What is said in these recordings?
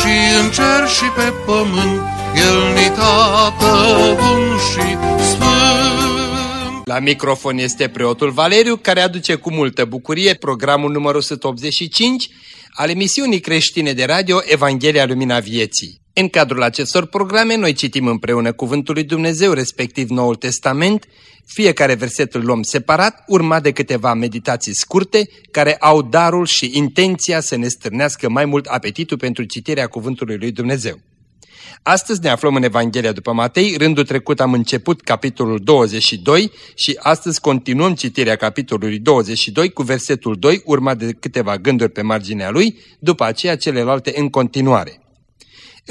și în cer și pe pământ, El ni tată bun și sfânt. La microfon este preotul Valeriu, care aduce cu multă bucurie programul numărul 185 al emisiunii creștine de radio Evanghelia Lumina Vieții. În cadrul acestor programe, noi citim împreună Cuvântul lui Dumnezeu, respectiv Noul Testament, fiecare verset îl luăm separat, urmat de câteva meditații scurte, care au darul și intenția să ne stârnească mai mult apetitul pentru citirea Cuvântului lui Dumnezeu. Astăzi ne aflăm în Evanghelia după Matei, rândul trecut am început capitolul 22 și astăzi continuăm citirea capitolului 22 cu versetul 2, urmat de câteva gânduri pe marginea lui, după aceea celelalte în continuare.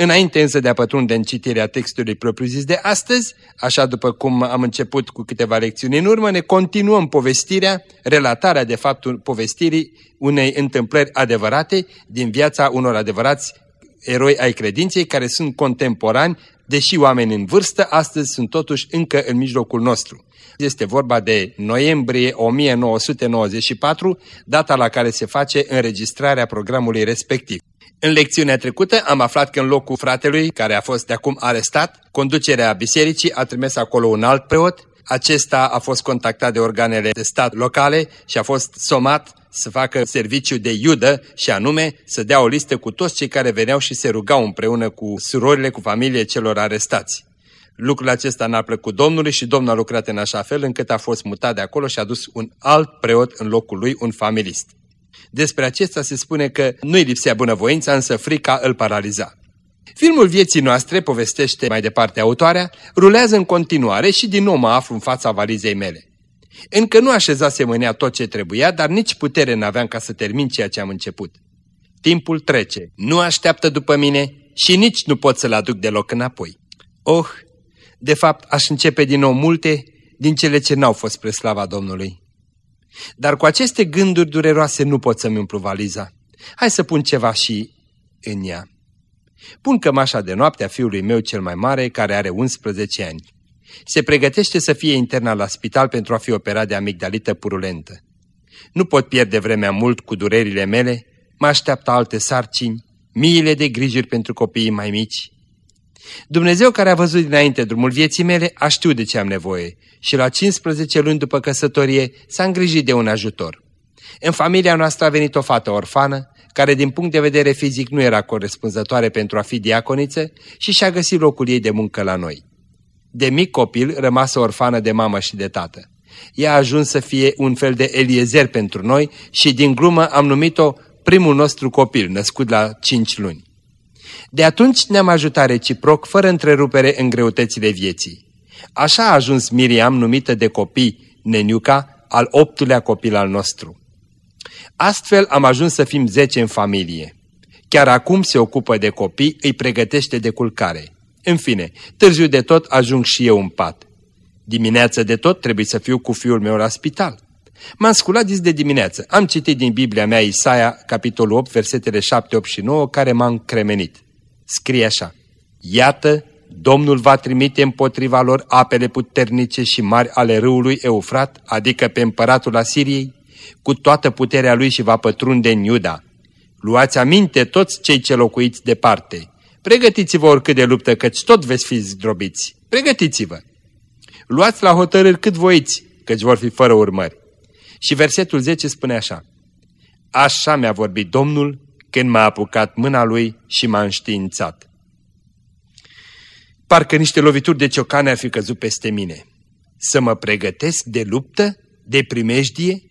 Înainte însă de a pătrunde în citirea textului propriu-zis de astăzi, așa după cum am început cu câteva lecțiuni în urmă, ne continuăm povestirea, relatarea de faptul povestirii unei întâmplări adevărate din viața unor adevărați eroi ai credinței care sunt contemporani, deși oameni în vârstă, astăzi sunt totuși încă în mijlocul nostru. Este vorba de noiembrie 1994, data la care se face înregistrarea programului respectiv. În lecțiunea trecută am aflat că în locul fratelui, care a fost de acum arestat, conducerea bisericii a trimis acolo un alt preot. Acesta a fost contactat de organele de stat locale și a fost somat să facă serviciu de iudă și anume să dea o listă cu toți cei care veneau și se rugau împreună cu surorile, cu familie celor arestați. Lucrul acesta n-a plăcut Domnului și Domnul a lucrat în așa fel încât a fost mutat de acolo și a dus un alt preot în locul lui, un familist. Despre acesta se spune că nu-i lipsea bunăvoința, însă frica îl paraliza. Filmul vieții noastre, povestește mai departe autoarea, rulează în continuare și din nou mă aflu în fața valizei mele. Încă nu așezase mânea tot ce trebuia, dar nici putere n-aveam ca să termin ceea ce am început. Timpul trece, nu așteaptă după mine și nici nu pot să-l aduc deloc înapoi. Oh, de fapt aș începe din nou multe din cele ce n-au fost spre slava Domnului. Dar cu aceste gânduri dureroase nu pot să-mi umplu valiza. Hai să pun ceva și în ea. Pun cămașa de noapte a fiului meu cel mai mare, care are 11 ani. Se pregătește să fie internat la spital pentru a fi operat de amigdalită purulentă. Nu pot pierde vremea mult cu durerile mele, mă așteaptă alte sarcini, miile de grijuri pentru copiii mai mici. Dumnezeu care a văzut dinainte drumul vieții mele a știut de ce am nevoie și la 15 luni după căsătorie s-a îngrijit de un ajutor. În familia noastră a venit o fată orfană, care din punct de vedere fizic nu era corespunzătoare pentru a fi diaconiță și și-a găsit locul ei de muncă la noi. De mic copil, rămasă orfană de mamă și de tată. Ea a ajuns să fie un fel de eliezer pentru noi și din glumă am numit-o primul nostru copil, născut la 5 luni. De atunci ne-am ajutat reciproc, fără întrerupere în greutățile vieții. Așa a ajuns Miriam, numită de copii Neniuca, al optulea copil al nostru. Astfel am ajuns să fim zece în familie. Chiar acum se ocupă de copii, îi pregătește de culcare. În fine, târziu de tot ajung și eu în pat. Dimineața de tot trebuie să fiu cu fiul meu la spital. M-am sculat dis de dimineață. Am citit din Biblia mea Isaia, capitolul 8, versetele 7, 8 și 9, care m-am cremenit. Scrie așa. Iată, Domnul va trimite împotriva lor apele puternice și mari ale râului Eufrat, adică pe împăratul Asiriei, cu toată puterea lui și va pătrunde în Iuda. Luați aminte toți cei ce locuiți departe. Pregătiți-vă oricât de luptă, căci tot veți fi zdrobiți. Pregătiți-vă. Luați la hotărâri cât voiți, căci vor fi fără urmări. Și versetul 10 spune așa. Așa mi-a vorbit Domnul când m-a apucat mâna lui și m-a înștiințat. Parcă niște lovituri de ciocane ar fi căzut peste mine. Să mă pregătesc de luptă, de primejdie,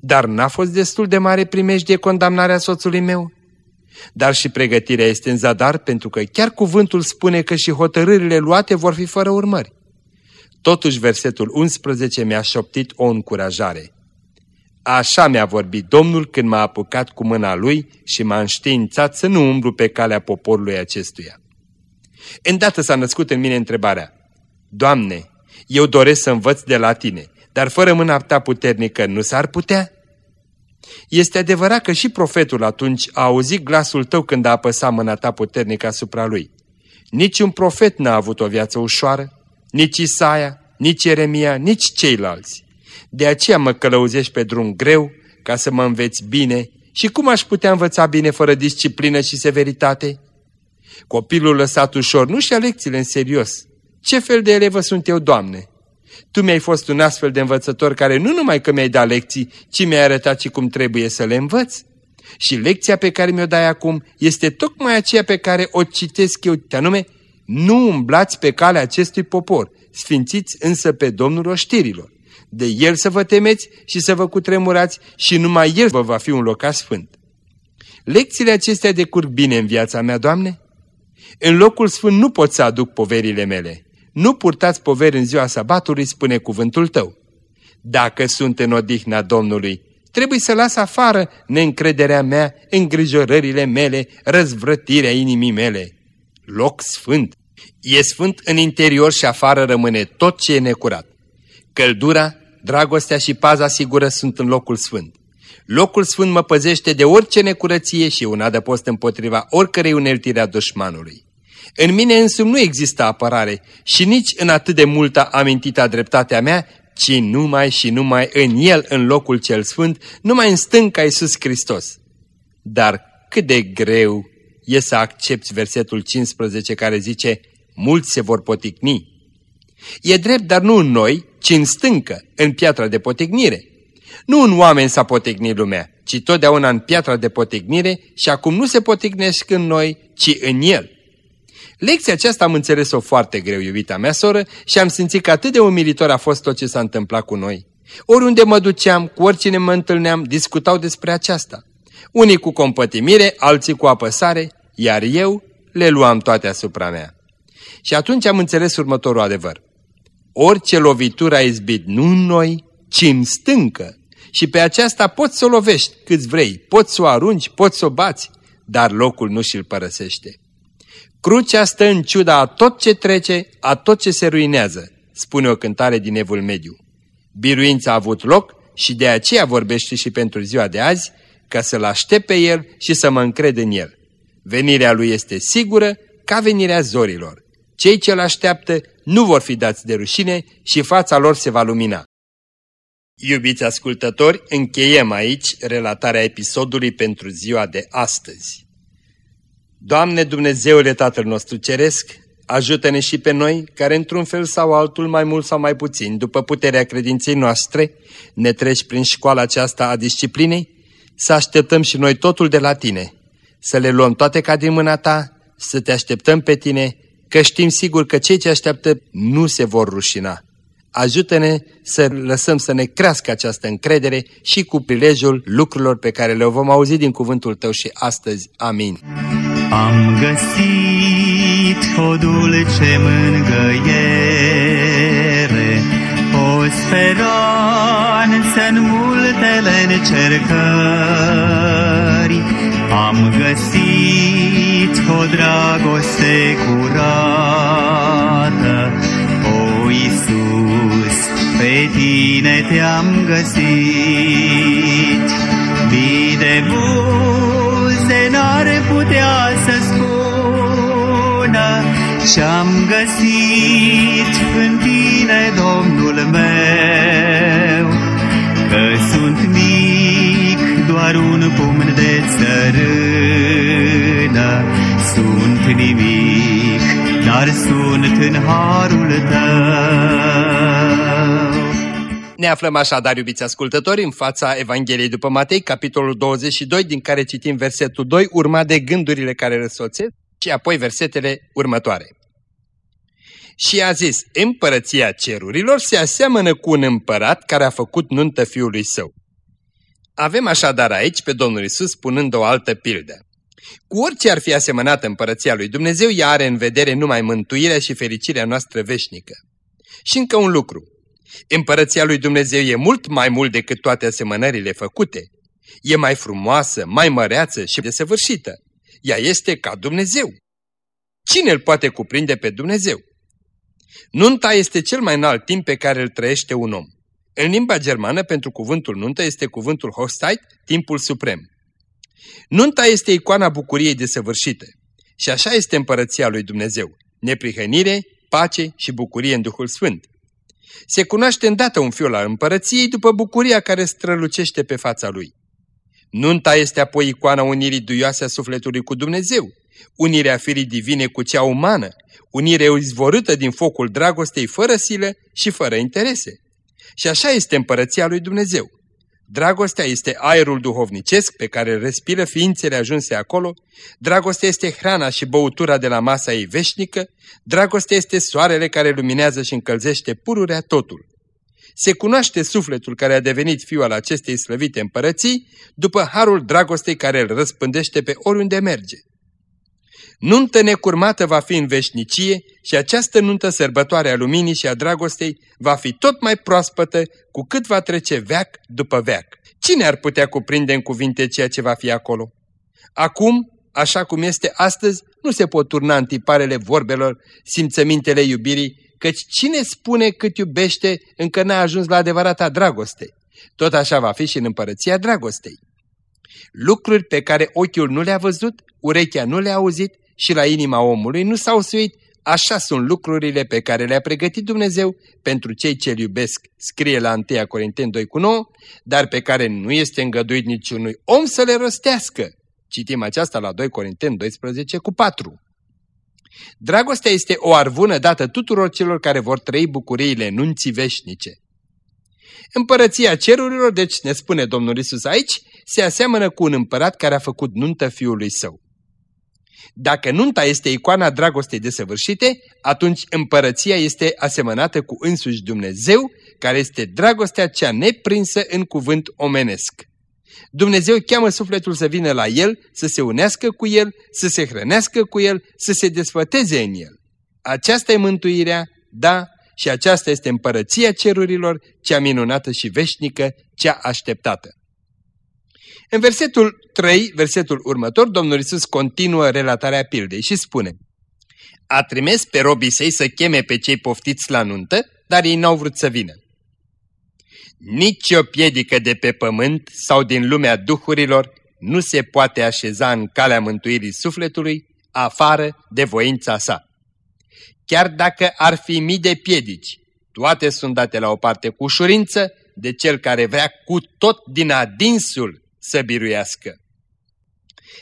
dar n-a fost destul de mare primejdie condamnarea soțului meu? Dar și pregătirea este în zadar pentru că chiar cuvântul spune că și hotărârile luate vor fi fără urmări. Totuși versetul 11 mi-a șoptit o încurajare. Așa mi-a vorbit Domnul când m-a apucat cu mâna lui și m-a înștiințat să nu umblu pe calea poporului acestuia. Îndată s-a născut în mine întrebarea, Doamne, eu doresc să învăț de la Tine, dar fără mâna ta puternică nu s-ar putea? Este adevărat că și profetul atunci a auzit glasul tău când a apăsat mâna ta puternică asupra lui. Niciun profet n-a avut o viață ușoară, nici Isaia, nici Ieremia, nici ceilalți. De aceea mă călăuzești pe drum greu, ca să mă înveți bine. Și cum aș putea învăța bine fără disciplină și severitate? Copilul lăsat ușor nu-și ia lecțiile în serios. Ce fel de elevă sunt eu, Doamne? Tu mi-ai fost un astfel de învățător care nu numai că mi-ai dat lecții, ci mi-ai arătat și cum trebuie să le învăț. Și lecția pe care mi-o dai acum este tocmai aceea pe care o citesc eu, te anume, nu umblați pe calea acestui popor, sfințiți însă pe Domnul oștirilor. De El să vă temeți și să vă cutremurați și numai El vă va fi un loc sfânt. Lecțiile acestea decurg bine în viața mea, Doamne? În locul sfânt nu pot să aduc poverile mele. Nu purtați poveri în ziua sabatului, spune cuvântul tău. Dacă sunt în odihna Domnului, trebuie să las afară neîncrederea mea, îngrijorările mele, răzvrătirea inimii mele. Loc sfânt. E sfânt în interior și afară rămâne tot ce e necurat. Căldura, dragostea și paza sigură sunt în locul sfânt. Locul sfânt mă păzește de orice necurăție și un adăpost împotriva oricărei uneltire a dușmanului. În mine însumi nu există apărare și nici în atât de multă amintita dreptatea mea, ci numai și numai în El, în locul cel sfânt, numai în stânca Iisus Hristos. Dar cât de greu e să accepti versetul 15 care zice, mulți se vor poticni. E drept, dar nu în noi, ci în stâncă, în piatra de potignire. Nu în oameni s-a potignit lumea, ci totdeauna în piatra de potignire și acum nu se potignesc în noi, ci în El. Lecția aceasta am înțeles-o foarte greu, iubita mea soră, și am simțit că atât de umilitor a fost tot ce s-a întâmplat cu noi. Oriunde mă duceam, cu oricine mă întâlneam, discutau despre aceasta. Unii cu compătimire, alții cu apăsare, iar eu le luam toate asupra mea. Și atunci am înțeles următorul adevăr. Orice lovitură a izbit nu în noi, ci în stâncă. Și pe aceasta poți să o lovești câți vrei, poți să o arunci, poți să o bați, dar locul nu și-l părăsește. Crucea stă în ciuda a tot ce trece, a tot ce se ruinează, spune o cântare din Evul Mediu. Biruința a avut loc și de aceea vorbește și pentru ziua de azi, ca să-L aștept pe El și să mă încred în El. Venirea Lui este sigură ca venirea zorilor. Cei ce-L așteaptă nu vor fi dați de rușine și fața lor se va lumina. Iubiți ascultători, încheiem aici relatarea episodului pentru ziua de astăzi. Doamne Dumnezeule Tatăl nostru Ceresc, ajută-ne și pe noi, care într-un fel sau altul, mai mult sau mai puțin, după puterea credinței noastre, ne treci prin școala aceasta a disciplinei, să așteptăm și noi totul de la Tine, să le luăm toate ca din mâna Ta, să Te așteptăm pe Tine, că știm sigur că cei ce așteaptă nu se vor rușina. Ajută-ne să lăsăm să ne crească această încredere și cu prilejul lucrurilor pe care le vom auzi din cuvântul Tău și astăzi. Amin. Am găsit o dulce mângăiere, o speranță în multele încercări. Am găsit o dragoste curată, o Iisus, pe tine te-am găsit. Mii de buze n-ar putea să spună Ce-am găsit în tine, Domnul meu, de țărână, Sunt nimic, dar sunt în harul tău. Ne aflăm așadar, iubiți ascultători, în fața Evangheliei după Matei, capitolul 22, din care citim versetul 2, urmat de gândurile care răsoțesc și apoi versetele următoare. Și a zis, împărăția cerurilor se aseamănă cu un împărat care a făcut nuntă fiului său. Avem așadar aici pe Domnul Isus spunând o altă pildă. Cu orice ar fi asemănată împărăția lui Dumnezeu, ea are în vedere numai mântuirea și fericirea noastră veșnică. Și încă un lucru. Împărăția lui Dumnezeu e mult mai mult decât toate asemănările făcute. E mai frumoasă, mai măreață și desăvârșită. Ea este ca Dumnezeu. Cine îl poate cuprinde pe Dumnezeu? Nunta este cel mai înalt timp pe care îl trăiește un om. În limba germană, pentru cuvântul nuntă, este cuvântul Hochzeit, timpul suprem. Nunta este icoana bucuriei desăvârșite. Și așa este împărăția lui Dumnezeu. Neprihănire, pace și bucurie în Duhul Sfânt. Se cunoaște îndată un fiul al împărăției după bucuria care strălucește pe fața lui. Nunta este apoi icoana unirii duioase a sufletului cu Dumnezeu, unirea firii divine cu cea umană, unire izvorâtă din focul dragostei fără silă și fără interese. Și așa este împărăția lui Dumnezeu. Dragostea este aerul duhovnicesc pe care îl respiră ființele ajunse acolo, dragostea este hrana și băutura de la masa ei veșnică, dragostea este soarele care luminează și încălzește pururea totul. Se cunoaște sufletul care a devenit fiul al acestei slăvite împărății după harul dragostei care îl răspândește pe oriunde merge. Nuntă necurmată va fi în veșnicie și această nuntă sărbătoare a luminii și a dragostei va fi tot mai proaspătă cu cât va trece veac după veac. Cine ar putea cuprinde în cuvinte ceea ce va fi acolo? Acum, așa cum este astăzi, nu se pot turna în tiparele vorbelor, simțămintele iubirii, căci cine spune cât iubește încă n-a ajuns la adevărata dragoste. Tot așa va fi și în împărăția dragostei. Lucruri pe care ochiul nu le-a văzut, urechea nu le-a auzit și la inima omului nu s-au suit, așa sunt lucrurile pe care le-a pregătit Dumnezeu pentru cei ce-L iubesc, scrie la 1 Corinteni 2 cu 9, dar pe care nu este îngăduit niciunui om să le rostească. Citim aceasta la 2 Corinteni 12 cu 4. Dragostea este o arvună dată tuturor celor care vor trăi bucuriile nunții veșnice. Împărăția cerurilor, deci ne spune Domnul Isus aici, se aseamănă cu un împărat care a făcut nuntă fiului său. Dacă nunta este icoana dragostei desăvârșite, atunci împărăția este asemănată cu însuși Dumnezeu, care este dragostea cea neprinsă în cuvânt omenesc. Dumnezeu cheamă sufletul să vină la el, să se unească cu el, să se hrănească cu el, să se desfăteze în el. Aceasta e mântuirea, da, și aceasta este împărăția cerurilor, cea minunată și veșnică, cea așteptată. În versetul 3, versetul următor, Domnul Isus continuă relatarea pildei și spune A trimis pe robii săi să cheme pe cei poftiți la nuntă, dar ei n-au vrut să vină. Nici o piedică de pe pământ sau din lumea duhurilor nu se poate așeza în calea mântuirii sufletului afară de voința sa. Chiar dacă ar fi mii de piedici, toate sunt date la o parte cu ușurință de cel care vrea cu tot din adinsul să biruiască.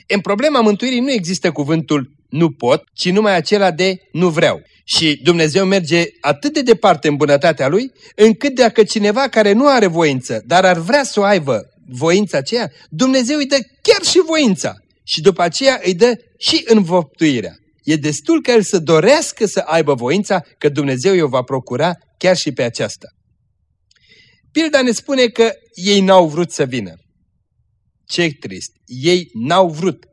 În problema mântuirii nu există cuvântul nu pot, ci numai acela de nu vreau. Și Dumnezeu merge atât de departe în bunătatea Lui, încât dacă cineva care nu are voință, dar ar vrea să o aibă voința aceea, Dumnezeu îi dă chiar și voința și după aceea îi dă și învăptuirea. E destul că el să dorească să aibă voința, că Dumnezeu i-o va procura chiar și pe aceasta. Pilda ne spune că ei n-au vrut să vină. Ce trist! Ei n-au vrut.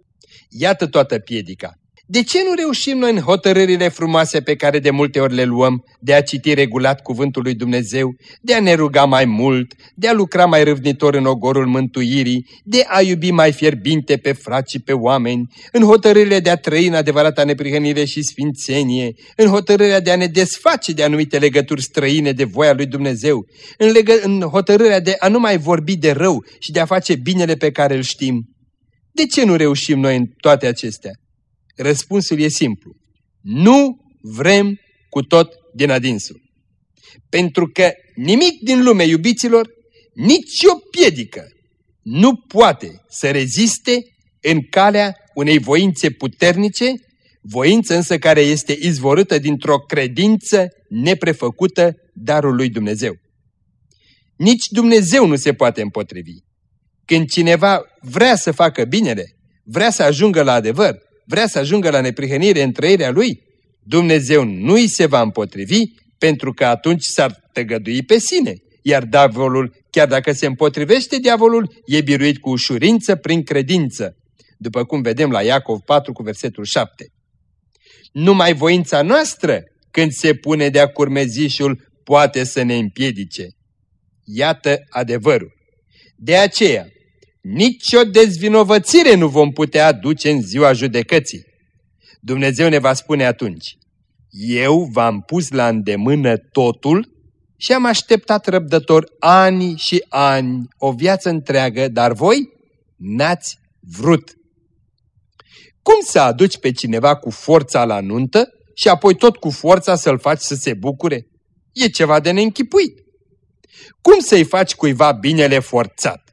Iată toată piedica. De ce nu reușim noi în hotărârile frumoase pe care de multe ori le luăm, de a citi regulat cuvântul lui Dumnezeu, de a ne ruga mai mult, de a lucra mai râvnitor în ogorul mântuirii, de a iubi mai fierbinte pe frați și pe oameni, în hotărârile de a trăi în adevărata neprihănire și sfințenie, în hotărârea de a ne desface de anumite legături străine de voia lui Dumnezeu, în, legă, în hotărârea de a nu mai vorbi de rău și de a face binele pe care îl știm. De ce nu reușim noi în toate acestea? Răspunsul e simplu. Nu vrem cu tot din adinsul. Pentru că nimic din lume, iubiților, nici o piedică nu poate să reziste în calea unei voințe puternice, voință însă care este izvorâtă dintr-o credință neprefăcută darul lui Dumnezeu. Nici Dumnezeu nu se poate împotrivi. Când cineva vrea să facă binele, vrea să ajungă la adevăr, vrea să ajungă la neprihănire în trăirea lui, Dumnezeu nu îi se va împotrivi pentru că atunci s-ar tăgădui pe sine. Iar diavolul, chiar dacă se împotrivește diavolul, e biruit cu ușurință prin credință, după cum vedem la Iacov 4 cu versetul 7. Numai voința noastră, când se pune de-a curmezișul, poate să ne împiedice. Iată adevărul. De aceea, nicio dezvinovățire nu vom putea aduce în ziua judecății. Dumnezeu ne va spune atunci, eu v-am pus la îndemână totul și am așteptat răbdător ani și ani, o viață întreagă, dar voi n-ați vrut. Cum să aduci pe cineva cu forța la nuntă și apoi tot cu forța să-l faci să se bucure? E ceva de neînchipuit. Cum să-i faci cuiva binele forțat?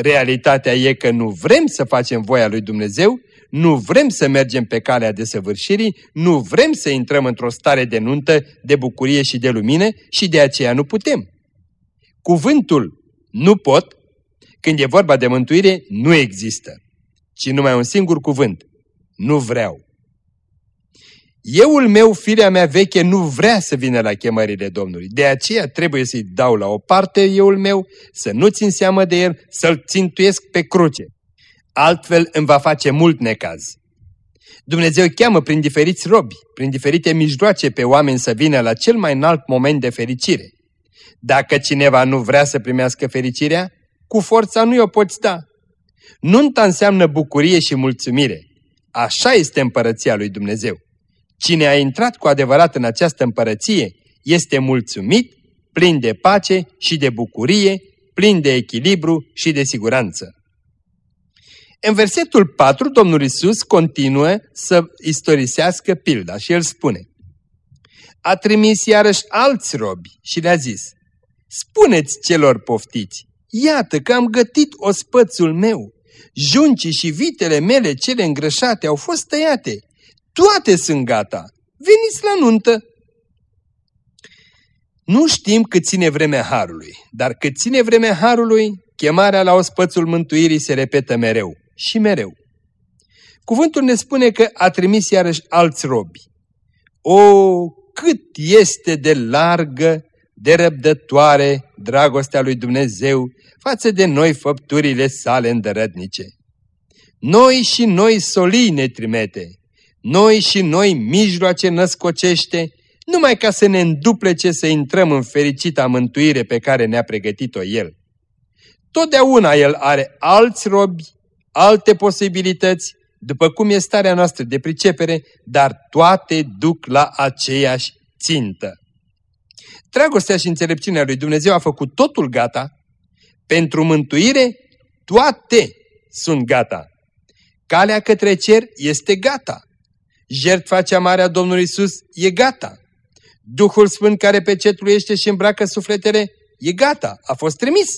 Realitatea e că nu vrem să facem voia lui Dumnezeu, nu vrem să mergem pe calea desăvârșirii, nu vrem să intrăm într-o stare de nuntă, de bucurie și de lumină și de aceea nu putem. Cuvântul nu pot, când e vorba de mântuire, nu există, ci numai un singur cuvânt, nu vreau. Euul meu, firea mea veche, nu vrea să vină la chemările Domnului. De aceea trebuie să-i dau la o parte euul meu, să nu țin seamă de el, să-l țintuiesc pe cruce. Altfel îmi va face mult necaz. Dumnezeu cheamă prin diferiți robi, prin diferite mijloace pe oameni să vină la cel mai înalt moment de fericire. Dacă cineva nu vrea să primească fericirea, cu forța nu i-o poți da. Nunta înseamnă bucurie și mulțumire. Așa este împărăția lui Dumnezeu. Cine a intrat cu adevărat în această împărăție este mulțumit, plin de pace și de bucurie, plin de echilibru și de siguranță. În versetul 4, Domnul Isus continuă să istorisească pilda și el spune A trimis iarăși alți robi și le-a zis Spuneți celor poftiți, iată că am gătit ospățul meu, juncii și vitele mele cele îngrășate au fost tăiate, toate sunt gata. Veniți la nuntă! Nu știm cât ține vremea Harului, dar cât ține vremea Harului, chemarea la ospățul mântuirii se repetă mereu și mereu. Cuvântul ne spune că a trimis iarăși alți robi. O, cât este de largă, de răbdătoare dragostea lui Dumnezeu față de noi făpturile sale îndărătnice. Noi și noi solii ne trimete, noi și noi mijloace născocește, numai ca să ne înduplece să intrăm în fericita mântuire pe care ne-a pregătit-o El. Totdeauna El are alți robi, alte posibilități, după cum e starea noastră de pricepere, dar toate duc la aceeași țintă. Dragostea și înțelepciunea lui Dumnezeu a făcut totul gata, pentru mântuire toate sunt gata. Calea către cer este gata jertfa cea mare a Domnului Isus e gata. Duhul Sfânt care pecetluiește și îmbracă sufletele e gata, a fost trimis.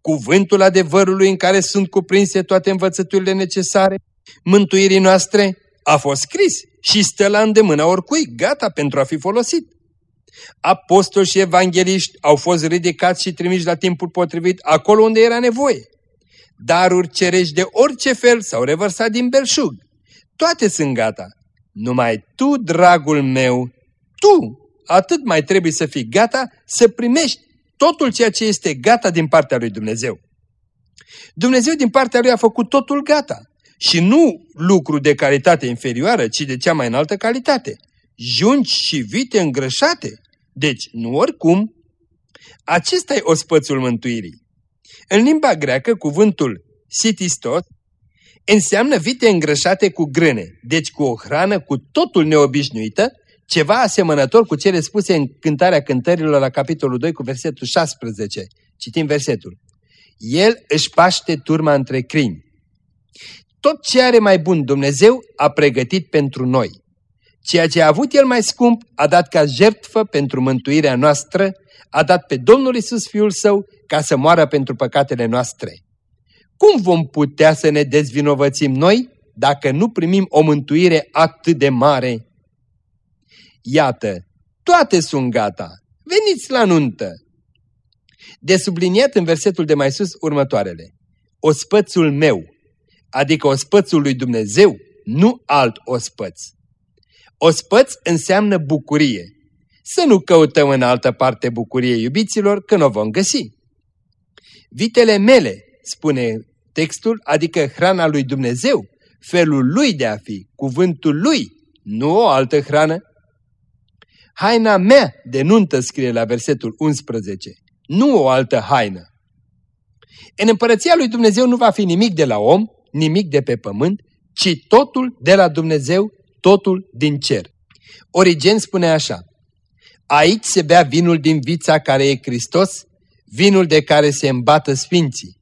Cuvântul adevărului în care sunt cuprinse toate învățăturile necesare, mântuirii noastre, a fost scris și stă la îndemâna oricui, gata pentru a fi folosit. Apostoli și evangeliști au fost ridicați și trimiși la timpul potrivit acolo unde era nevoie. Daruri cerești de orice fel s-au revărsat din belșug. Toate sunt gata. Numai tu, dragul meu, tu, atât mai trebuie să fii gata să primești totul ceea ce este gata din partea lui Dumnezeu. Dumnezeu din partea lui a făcut totul gata. Și nu lucru de calitate inferioară, ci de cea mai înaltă calitate. Junci și vite îngrășate. Deci, nu oricum. Acesta e ospățul mântuirii. În limba greacă, cuvântul sitistos înseamnă vite îngrășate cu grâne, deci cu o hrană cu totul neobișnuită, ceva asemănător cu cele spuse în Cântarea Cântărilor la capitolul 2 cu versetul 16. Citim versetul. El își paște turma între crimi. Tot ce are mai bun Dumnezeu a pregătit pentru noi. Ceea ce a avut El mai scump a dat ca jertfă pentru mântuirea noastră, a dat pe Domnul Isus Fiul Său ca să moară pentru păcatele noastre. Cum vom putea să ne dezvinovățim noi dacă nu primim o mântuire atât de mare? Iată, toate sunt gata, veniți la nuntă! De subliniat în versetul de mai sus următoarele. Ospățul meu, adică ospățul lui Dumnezeu, nu alt ospăț. Ospăț înseamnă bucurie. Să nu căutăm în altă parte bucurie, iubiților, că nu o vom găsi. Vitele mele, spune textul, adică hrana lui Dumnezeu, felul lui de a fi, cuvântul lui, nu o altă hrană. Haina mea de nuntă scrie la versetul 11, nu o altă haină. În împărăția lui Dumnezeu nu va fi nimic de la om, nimic de pe pământ, ci totul de la Dumnezeu, totul din cer. Origen spune așa, Aici se bea vinul din vița care e Hristos, vinul de care se îmbată sfinții.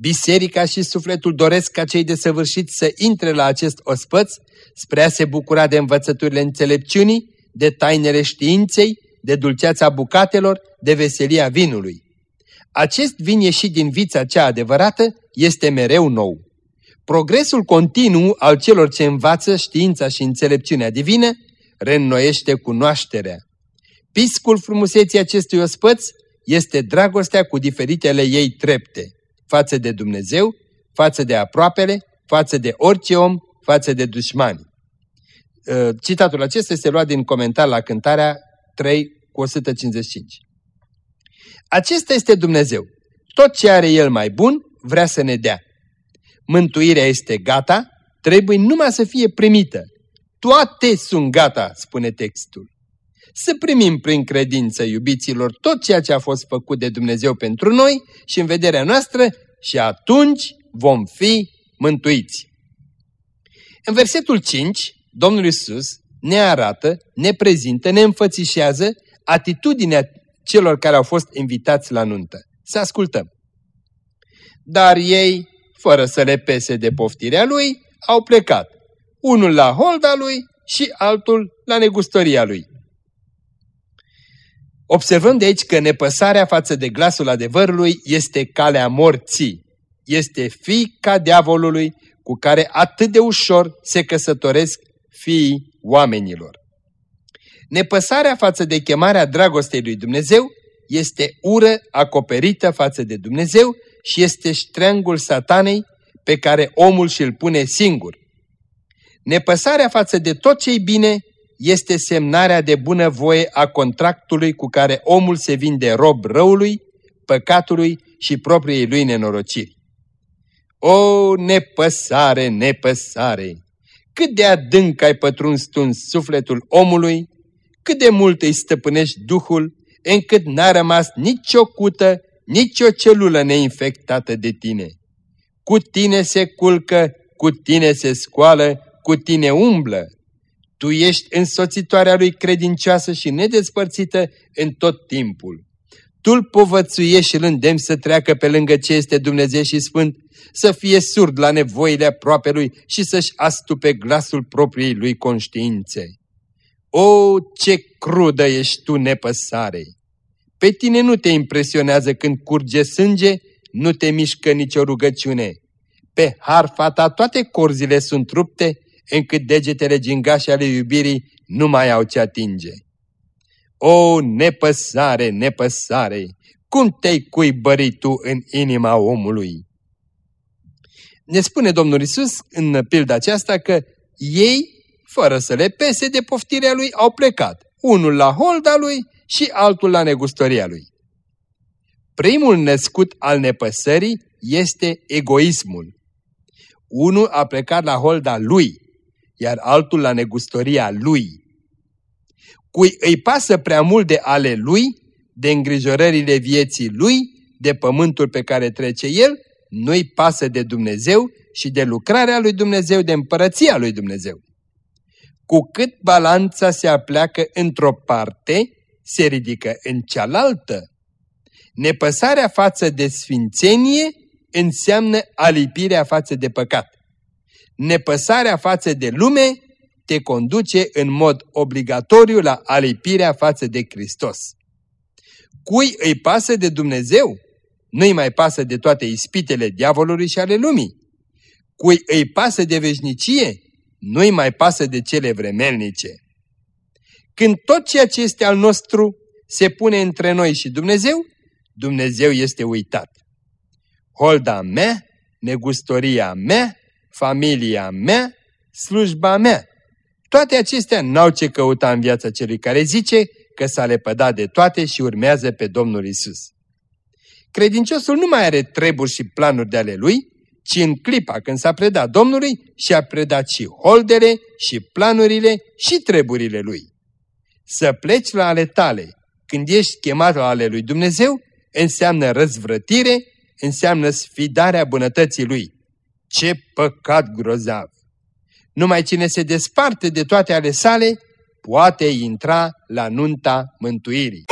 Biserica și sufletul doresc ca cei desăvârșiți să intre la acest ospăț spre a se bucura de învățăturile înțelepciunii, de tainele științei, de dulceața bucatelor, de veselia vinului. Acest vin ieșit din vița cea adevărată este mereu nou. Progresul continuu al celor ce învață știința și înțelepciunea divină reînnoiește cunoașterea. Piscul frumuseții acestui ospăț este dragostea cu diferitele ei trepte, față de Dumnezeu, față de aproapele, față de orice om, față de dușmani. Uh, citatul acesta este luat din comentar la cântarea 3 cu 155. Acesta este Dumnezeu. Tot ce are El mai bun vrea să ne dea. Mântuirea este gata, trebuie numai să fie primită. Toate sunt gata, spune textul. Să primim prin credință, iubiților, tot ceea ce a fost făcut de Dumnezeu pentru noi și în vederea noastră și atunci vom fi mântuiți. În versetul 5, Domnul Isus ne arată, ne prezintă, ne înfățișează atitudinea celor care au fost invitați la nuntă. Să ascultăm. Dar ei, fără să le pese de poftirea lui, au plecat. Unul la holda lui și altul la negustoria lui. Observăm de aici că nepăsarea față de glasul adevărului este calea morții. Este fica diavolului cu care atât de ușor se căsătoresc fiii oamenilor. Nepăsarea față de chemarea dragostei lui Dumnezeu este ură acoperită față de Dumnezeu și este ștreangul satanei pe care omul și-l pune singur. Nepăsarea față de tot ce-i bine este semnarea de bunăvoie a contractului cu care omul se vinde rob răului, păcatului și propriei lui nenorociri. O, nepăsare, nepăsare! Cât de adânc ai pătruns tu în sufletul omului, cât de mult îi stăpânești Duhul, încât n-a rămas nicio cută, nicio celulă neinfectată de tine. Cu tine se culcă, cu tine se scoală, cu tine umblă. Tu ești însoțitoarea lui credincioasă și nedespărțită în tot timpul. Tu îl povățuiești și îl îndemn să treacă pe lângă ce este Dumnezeu și Sfânt, să fie surd la nevoile aproapelui și să-și astupe glasul propriei lui conștiințe. O, ce crudă ești tu, nepăsare! Pe tine nu te impresionează când curge sânge, nu te mișcă nicio rugăciune. Pe harfa ta toate corzile sunt rupte, încât degetele gingașe ale iubirii nu mai au ce atinge. O, nepăsare, nepăsare, cum te-ai cuibărit tu în inima omului? Ne spune Domnul Isus în pilda aceasta că ei fără să le pese de poftirea lui, au plecat, unul la holda lui și altul la negustoria lui. Primul născut al nepăsării este egoismul. Unul a plecat la holda lui, iar altul la negustoria lui. Cui îi pasă prea mult de ale lui, de îngrijorările vieții lui, de pământul pe care trece el, nu-i pasă de Dumnezeu și de lucrarea lui Dumnezeu, de împărăția lui Dumnezeu. Cu cât balanța se apleacă într-o parte, se ridică în cealaltă. Nepăsarea față de sfințenie înseamnă alipirea față de păcat. Nepăsarea față de lume te conduce în mod obligatoriu la alipirea față de Hristos. Cui îi pasă de Dumnezeu? Nu-i mai pasă de toate ispitele diavolului și ale lumii. Cui îi pasă de veșnicie? nu-i mai pasă de cele vremelnice. Când tot ceea ce este al nostru se pune între noi și Dumnezeu, Dumnezeu este uitat. Holda mea, negustoria mea, familia mea, slujba mea, toate acestea n-au ce căuta în viața celui care zice că s-a lepădat de toate și urmează pe Domnul Isus. Credinciosul nu mai are treburi și planuri de ale lui, ci în clipa când s-a predat Domnului și-a predat și holdere și planurile și treburile lui. Să pleci la ale tale când ești chemat la ale lui Dumnezeu înseamnă răzvrătire, înseamnă sfidarea bunătății lui. Ce păcat grozav! Numai cine se desparte de toate ale sale poate intra la nunta mântuirii.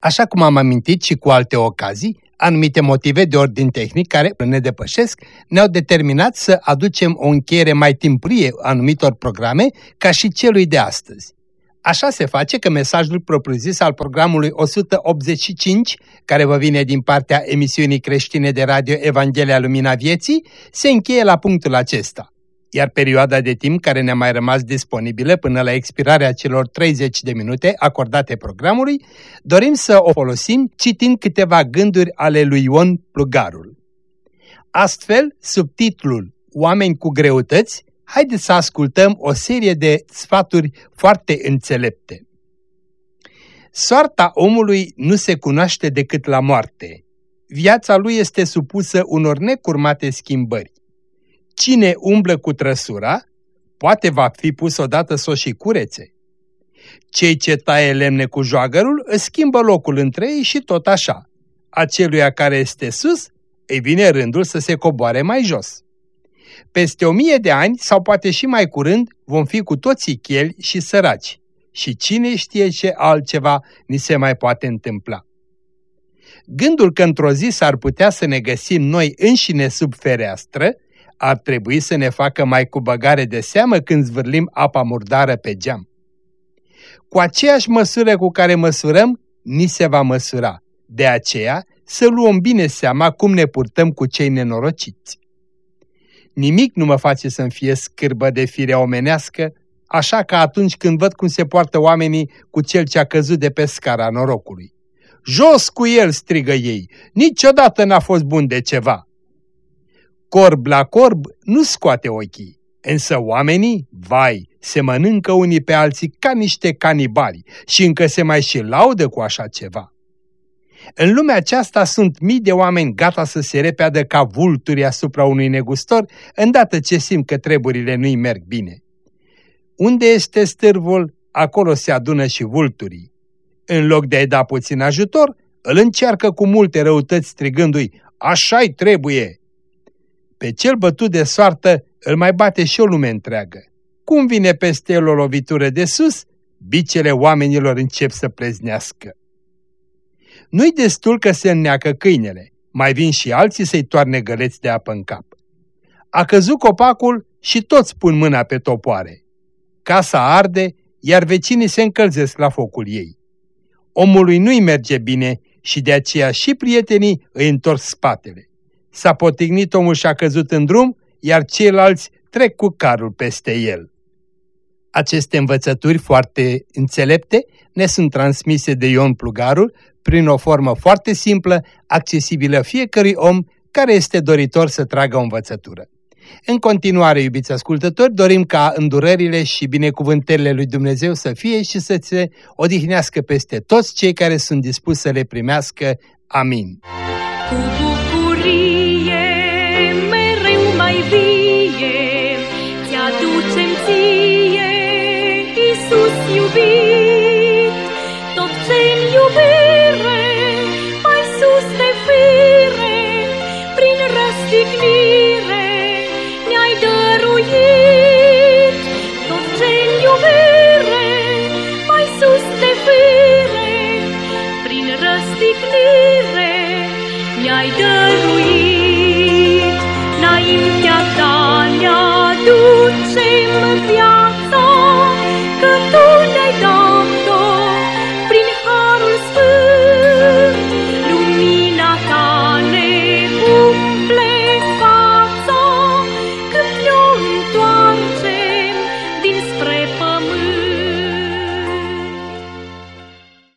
Așa cum am amintit și cu alte ocazii, anumite motive de ordin tehnic care ne depășesc ne-au determinat să aducem o încheiere mai timprie anumitor programe ca și celui de astăzi. Așa se face că mesajul propriu-zis al programului 185, care vă vine din partea emisiunii creștine de radio Evanghelia Lumina Vieții, se încheie la punctul acesta. Iar perioada de timp care ne-a mai rămas disponibilă până la expirarea celor 30 de minute acordate programului, dorim să o folosim citind câteva gânduri ale lui Ion Plugarul. Astfel, subtitlul Oameni cu greutăți haideți să ascultăm o serie de sfaturi foarte înțelepte. Soarta omului nu se cunoaște decât la moarte. Viața lui este supusă unor necurmate schimbări. Cine umblă cu trăsura, poate va fi pus odată să o și curețe. Cei ce taie lemne cu joagărul își schimbă locul între ei și tot așa. Aceluia care este sus, îi vine rândul să se coboare mai jos. Peste o mie de ani, sau poate și mai curând, vom fi cu toții cheli și săraci. Și cine știe ce altceva ni se mai poate întâmpla. Gândul că într-o zi s-ar putea să ne găsim noi înșine sub fereastră, ar trebui să ne facă mai cu băgare de seamă când zvârlim apa murdară pe geam. Cu aceeași măsură cu care măsurăm, ni se va măsura. De aceea, să luăm bine seama cum ne purtăm cu cei nenorociți. Nimic nu mă face să-mi fie scârbă de fire omenească, așa ca atunci când văd cum se poartă oamenii cu cel ce a căzut de pe scara norocului. Jos cu el, strigă ei, niciodată n-a fost bun de ceva. Corb la corb nu scoate ochii, însă oamenii, vai, se mănâncă unii pe alții ca niște canibali și încă se mai și laudă cu așa ceva. În lumea aceasta sunt mii de oameni gata să se repeadă ca vulturi asupra unui negustor, îndată ce simt că treburile nu-i merg bine. Unde este stârvul, acolo se adună și vulturii. În loc de a-i da puțin ajutor, îl încearcă cu multe răutăți strigându-i, așa-i trebuie! Pe cel bătut de soartă îl mai bate și o lume întreagă. Cum vine peste el o lovitură de sus, bicele oamenilor încep să pleznească. Nu-i destul că se înneacă câinele, mai vin și alții să-i toarne găleți de apă în cap. A căzut copacul și toți pun mâna pe topoare. Casa arde, iar vecinii se încălzesc la focul ei. Omului nu-i merge bine și de aceea și prietenii îi întorc spatele. S-a potignit omul și a căzut în drum, iar ceilalți trec cu carul peste el. Aceste învățături foarte înțelepte ne sunt transmise de Ion Plugarul prin o formă foarte simplă, accesibilă fiecărui om care este doritor să tragă o învățătură. În continuare, iubiți ascultători, dorim ca îndurările și binecuvântările lui Dumnezeu să fie și să se odihnească peste toți cei care sunt dispuși să le primească. Amin. Cu